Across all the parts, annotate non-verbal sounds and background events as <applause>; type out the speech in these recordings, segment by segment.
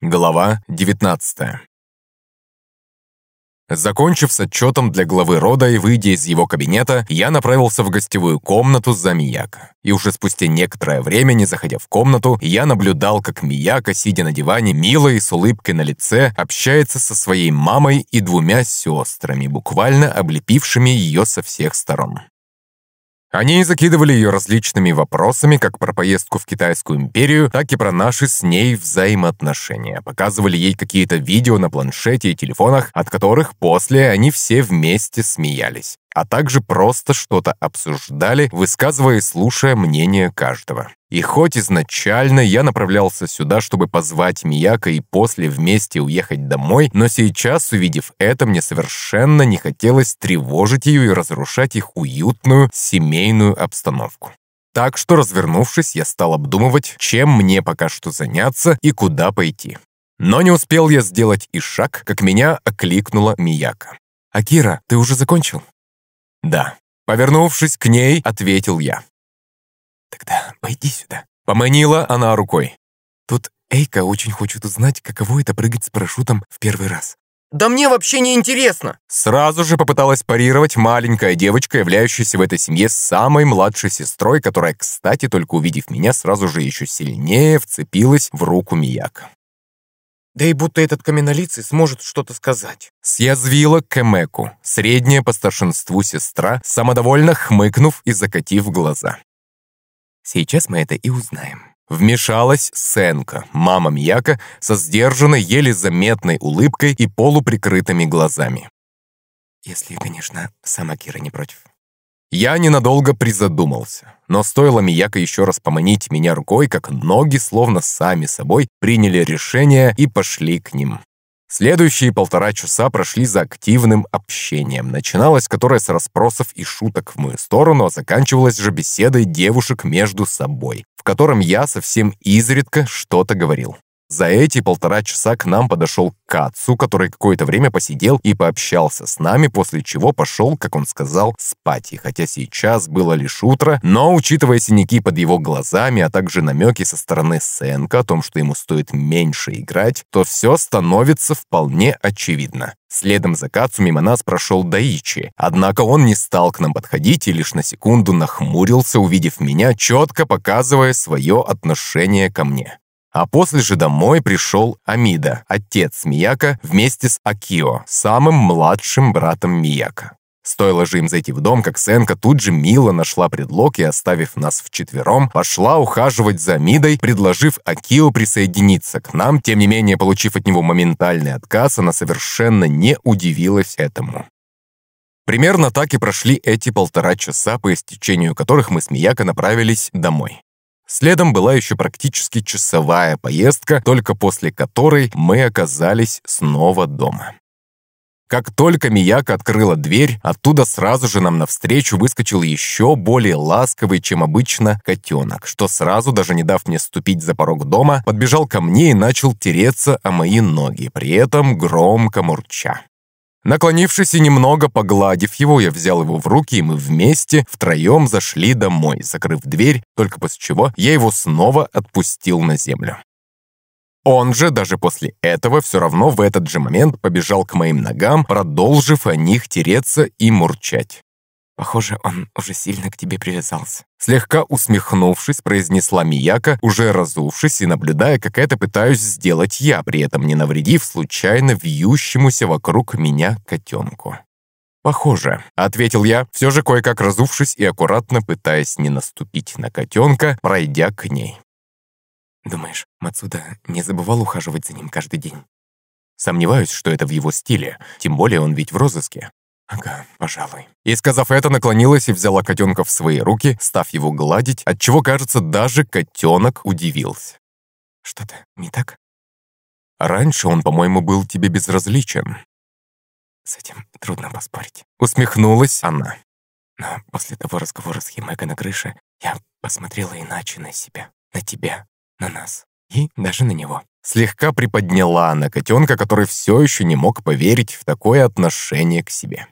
Глава 19 Закончив с отчетом для главы рода и выйдя из его кабинета, я направился в гостевую комнату за Мияко. И уже спустя некоторое время, не заходя в комнату, я наблюдал, как Мияко, сидя на диване, мило и с улыбкой на лице, общается со своей мамой и двумя сестрами, буквально облепившими ее со всех сторон. Они закидывали ее различными вопросами как про поездку в Китайскую империю, так и про наши с ней взаимоотношения. Показывали ей какие-то видео на планшете и телефонах, от которых после они все вместе смеялись. А также просто что-то обсуждали, высказывая и слушая мнение каждого. И хоть изначально я направлялся сюда, чтобы позвать Мияка и после вместе уехать домой, но сейчас, увидев это, мне совершенно не хотелось тревожить ее и разрушать их уютную семейную обстановку. Так что, развернувшись, я стал обдумывать, чем мне пока что заняться и куда пойти. Но не успел я сделать и шаг, как меня окликнула Мияка. «Акира, ты уже закончил?» «Да». Повернувшись к ней, ответил я. «Тогда пойди сюда». Поманила она рукой. «Тут Эйка очень хочет узнать, каково это прыгать с парашютом в первый раз». «Да мне вообще не интересно!» Сразу же попыталась парировать маленькая девочка, являющаяся в этой семье самой младшей сестрой, которая, кстати, только увидев меня, сразу же еще сильнее вцепилась в руку Мияка. Да и будто этот каменолицый сможет что-то сказать. Съязвила Кэмеку, средняя по старшинству сестра, самодовольно хмыкнув и закатив глаза. Сейчас мы это и узнаем. Вмешалась Сенка, мама Мияка, со сдержанной, еле заметной улыбкой и полуприкрытыми глазами. Если, конечно, сама Кира не против. Я ненадолго призадумался, но стоило Мияка еще раз поманить меня рукой, как ноги словно сами собой приняли решение и пошли к ним. Следующие полтора часа прошли за активным общением, начиналось которое с расспросов и шуток в мою сторону, а заканчивалось же беседой девушек между собой, в котором я совсем изредка что-то говорил. За эти полтора часа к нам подошел Кацу, который какое-то время посидел и пообщался с нами, после чего пошел, как он сказал, спать. И хотя сейчас было лишь утро, но, учитывая синяки под его глазами, а также намеки со стороны Сенка о том, что ему стоит меньше играть, то все становится вполне очевидно. Следом за Кацу мимо нас прошел Даичи, однако он не стал к нам подходить и лишь на секунду нахмурился, увидев меня, четко показывая свое отношение ко мне. А после же домой пришел Амида, отец Мияка, вместе с Акио, самым младшим братом Мияка. Стоило же им зайти в дом, как Сенка тут же мило нашла предлог и, оставив нас вчетвером, пошла ухаживать за Амидой, предложив Акио присоединиться к нам. Тем не менее, получив от него моментальный отказ, она совершенно не удивилась этому. Примерно так и прошли эти полтора часа, по истечению которых мы с Мияко направились домой. Следом была еще практически часовая поездка, только после которой мы оказались снова дома. Как только Мияка открыла дверь, оттуда сразу же нам навстречу выскочил еще более ласковый, чем обычно, котенок, что сразу, даже не дав мне ступить за порог дома, подбежал ко мне и начал тереться о мои ноги, при этом громко мурча. Наклонившись и немного погладив его, я взял его в руки, и мы вместе втроем зашли домой, закрыв дверь, только после чего я его снова отпустил на землю. Он же даже после этого все равно в этот же момент побежал к моим ногам, продолжив о них тереться и мурчать. Похоже, он уже сильно к тебе привязался. Слегка усмехнувшись, произнесла Мияка, уже разувшись и наблюдая, как это пытаюсь сделать я, при этом не навредив случайно вьющемуся вокруг меня котенку. «Похоже», — ответил я, все же кое-как разувшись и аккуратно пытаясь не наступить на котенка, пройдя к ней. «Думаешь, Мацуда не забывал ухаживать за ним каждый день?» Сомневаюсь, что это в его стиле, тем более он ведь в розыске. «Ага, пожалуй». И, сказав это, наклонилась и взяла котенка в свои руки, став его гладить, отчего, кажется, даже котенок удивился. «Что-то не так?» «Раньше он, по-моему, был тебе безразличен». «С этим трудно поспорить». Усмехнулась она. «Но после того разговора с Химеко на крыше я посмотрела иначе на себя, на тебя, на нас и даже на него. Слегка приподняла она котенка, который все еще не мог поверить в такое отношение к себе.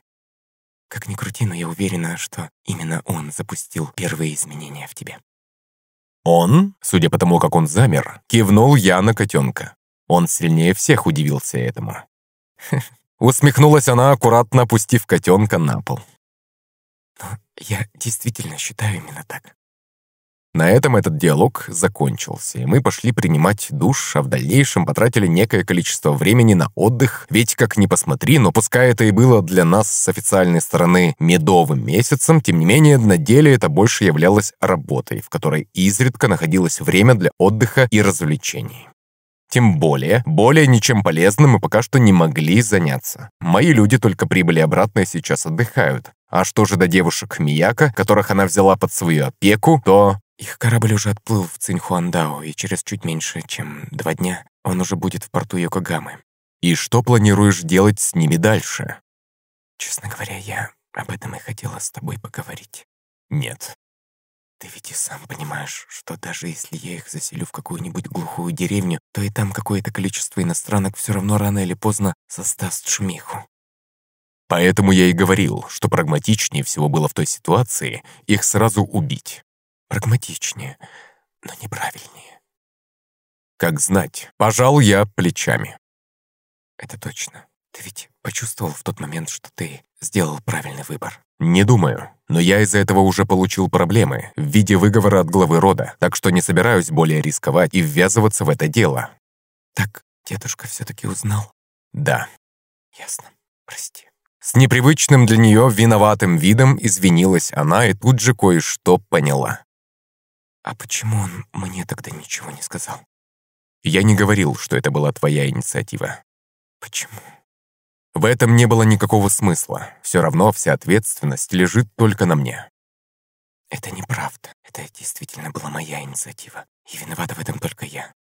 Как ни крути, но я уверена, что именно он запустил первые изменения в тебе. Он, судя по тому, как он замер, кивнул я на котенка. Он сильнее всех удивился этому. <laughs> Усмехнулась она, аккуратно опустив котенка на пол. Но я действительно считаю именно так. На этом этот диалог закончился, и мы пошли принимать душ, а в дальнейшем потратили некое количество времени на отдых, ведь, как ни посмотри, но пускай это и было для нас с официальной стороны медовым месяцем, тем не менее, на деле это больше являлось работой, в которой изредка находилось время для отдыха и развлечений. Тем более, более ничем полезным мы пока что не могли заняться. Мои люди только прибыли обратно и сейчас отдыхают. А что же до девушек Мияка, которых она взяла под свою опеку, то их корабль уже отплыл в Цинхуандао, и через чуть меньше, чем два дня, он уже будет в порту Йокогамы. И что планируешь делать с ними дальше? Честно говоря, я об этом и хотела с тобой поговорить. Нет. Ты ведь и сам понимаешь, что даже если я их заселю в какую-нибудь глухую деревню, то и там какое-то количество иностранок все равно рано или поздно создаст шумиху. Поэтому я и говорил, что прагматичнее всего было в той ситуации их сразу убить. Прагматичнее, но неправильнее. Как знать, пожал я плечами. Это точно. Ты ведь почувствовал в тот момент, что ты сделал правильный выбор? Не думаю, но я из-за этого уже получил проблемы в виде выговора от главы рода, так что не собираюсь более рисковать и ввязываться в это дело. Так дедушка все-таки узнал? Да. Ясно. Прости. С непривычным для нее виноватым видом извинилась она и тут же кое-что поняла. «А почему он мне тогда ничего не сказал?» «Я не говорил, что это была твоя инициатива». «Почему?» В этом не было никакого смысла. Все равно вся ответственность лежит только на мне. Это неправда. Это действительно была моя инициатива. И виновата в этом только я.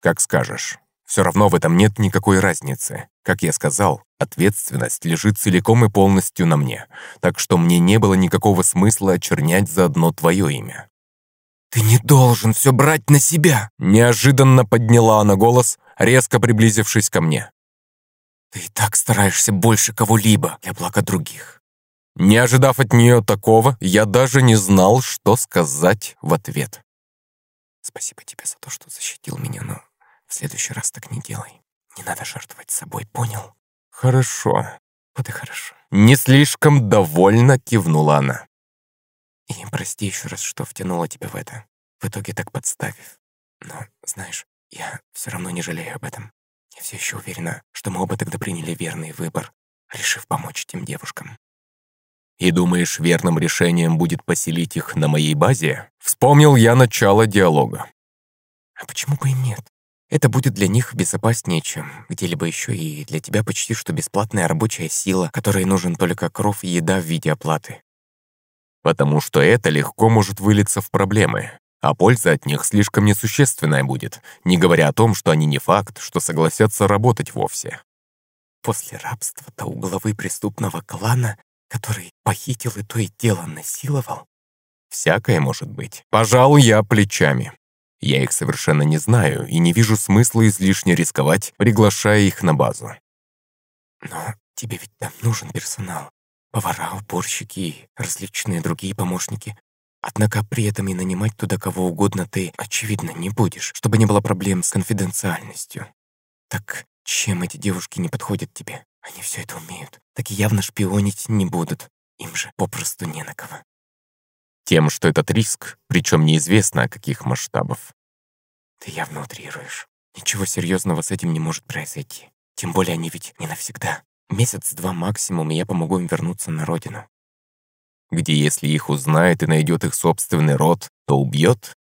Как скажешь. Все равно в этом нет никакой разницы. Как я сказал, ответственность лежит целиком и полностью на мне. Так что мне не было никакого смысла очернять заодно твое имя. «Ты не должен все брать на себя!» Неожиданно подняла она голос, резко приблизившись ко мне. «Ты и так стараешься больше кого-либо для блага других». Не ожидав от нее такого, я даже не знал, что сказать в ответ. «Спасибо тебе за то, что защитил меня, но в следующий раз так не делай. Не надо жертвовать собой, понял?» «Хорошо». «Вот и хорошо». Не слишком довольно кивнула она. И прости еще раз, что втянула тебя в это, в итоге так подставив. Но, знаешь, я все равно не жалею об этом. Я все еще уверена, что мы оба тогда приняли верный выбор, решив помочь тем девушкам. И думаешь, верным решением будет поселить их на моей базе? Вспомнил я начало диалога. А почему бы и нет? Это будет для них безопаснее, чем где-либо еще и для тебя почти что бесплатная рабочая сила, которой нужен только кров и еда в виде оплаты потому что это легко может вылиться в проблемы, а польза от них слишком несущественная будет, не говоря о том, что они не факт, что согласятся работать вовсе. После рабства-то у главы преступного клана, который похитил и то и дело насиловал? Всякое может быть. Пожалуй, я плечами. Я их совершенно не знаю и не вижу смысла излишне рисковать, приглашая их на базу. Но тебе ведь там нужен персонал. Повара, уборщики и различные другие помощники. Однако при этом и нанимать туда кого угодно ты, очевидно, не будешь, чтобы не было проблем с конфиденциальностью. Так чем эти девушки не подходят тебе? Они все это умеют. Так явно шпионить не будут. Им же попросту не на кого. Тем, что этот риск, причем неизвестно о каких масштабов. Ты явно утрируешь. Ничего серьезного с этим не может произойти. Тем более они ведь не навсегда. Месяц-два максимум, и я помогу им вернуться на родину. Где если их узнает и найдет их собственный род, то убьет?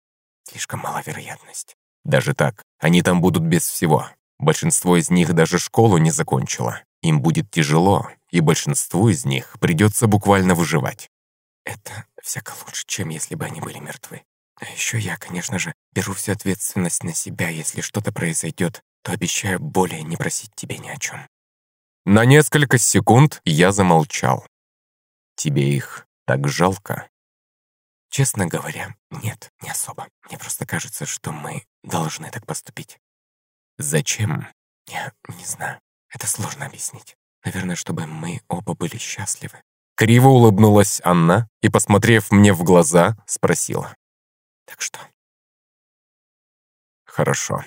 Слишком мала вероятность. Даже так, они там будут без всего. Большинство из них даже школу не закончило. Им будет тяжело, и большинству из них придется буквально выживать. Это всяко лучше, чем если бы они были мертвы. А еще я, конечно же, беру всю ответственность на себя. Если что-то произойдет, то обещаю более не просить тебя ни о чем. На несколько секунд я замолчал. Тебе их так жалко? Честно говоря, нет, не особо. Мне просто кажется, что мы должны так поступить. Зачем? Я не знаю. Это сложно объяснить. Наверное, чтобы мы оба были счастливы. Криво улыбнулась Анна и, посмотрев мне в глаза, спросила. Так что? Хорошо.